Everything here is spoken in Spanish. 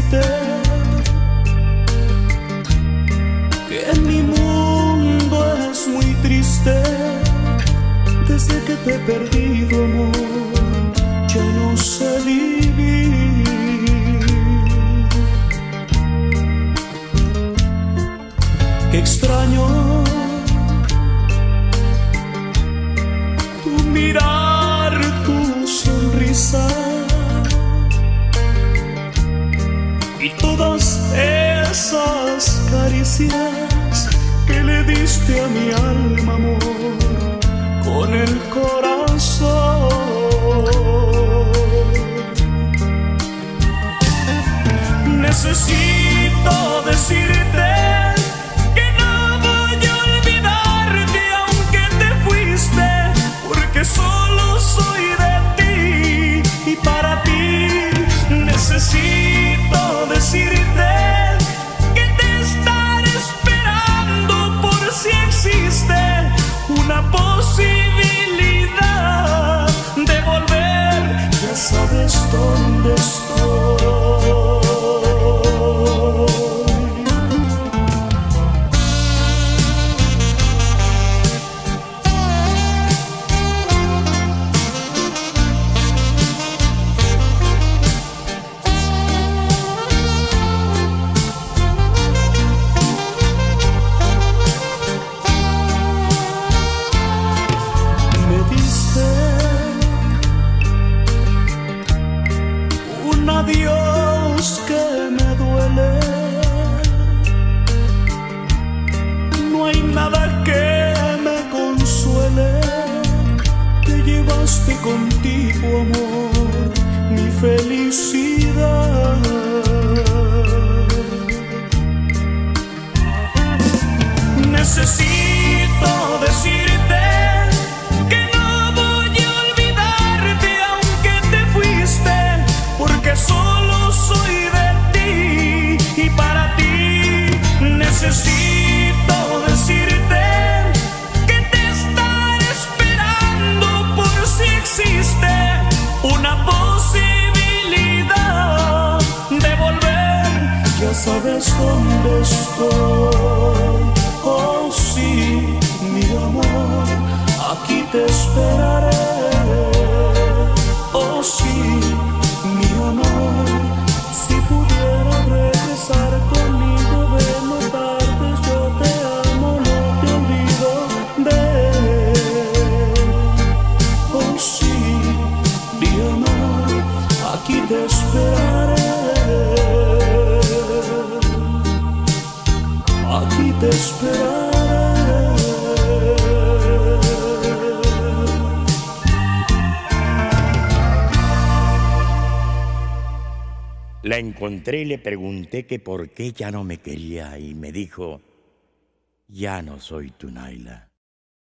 decirte que mi mundo es muy triste desde que te perdí. Esas caricias que le diste a mi alma, amor, con el corazón. Necesito decirte que no voy a olvidarte aunque te fuiste, porque solo soy de ti y para ti necesito decirte sabes dónde estoy. Contigo, amor, mi felicidad. Necesito decirte que no voy a olvidarte aunque te fuiste, porque solo soy de ti y para ti necesito sabes dónde estoy. Oh sí, mi amor, aquí te esperaré. La encontré y le pregunté que por qué ya no me quería y me dijo, ya no soy tu Naila.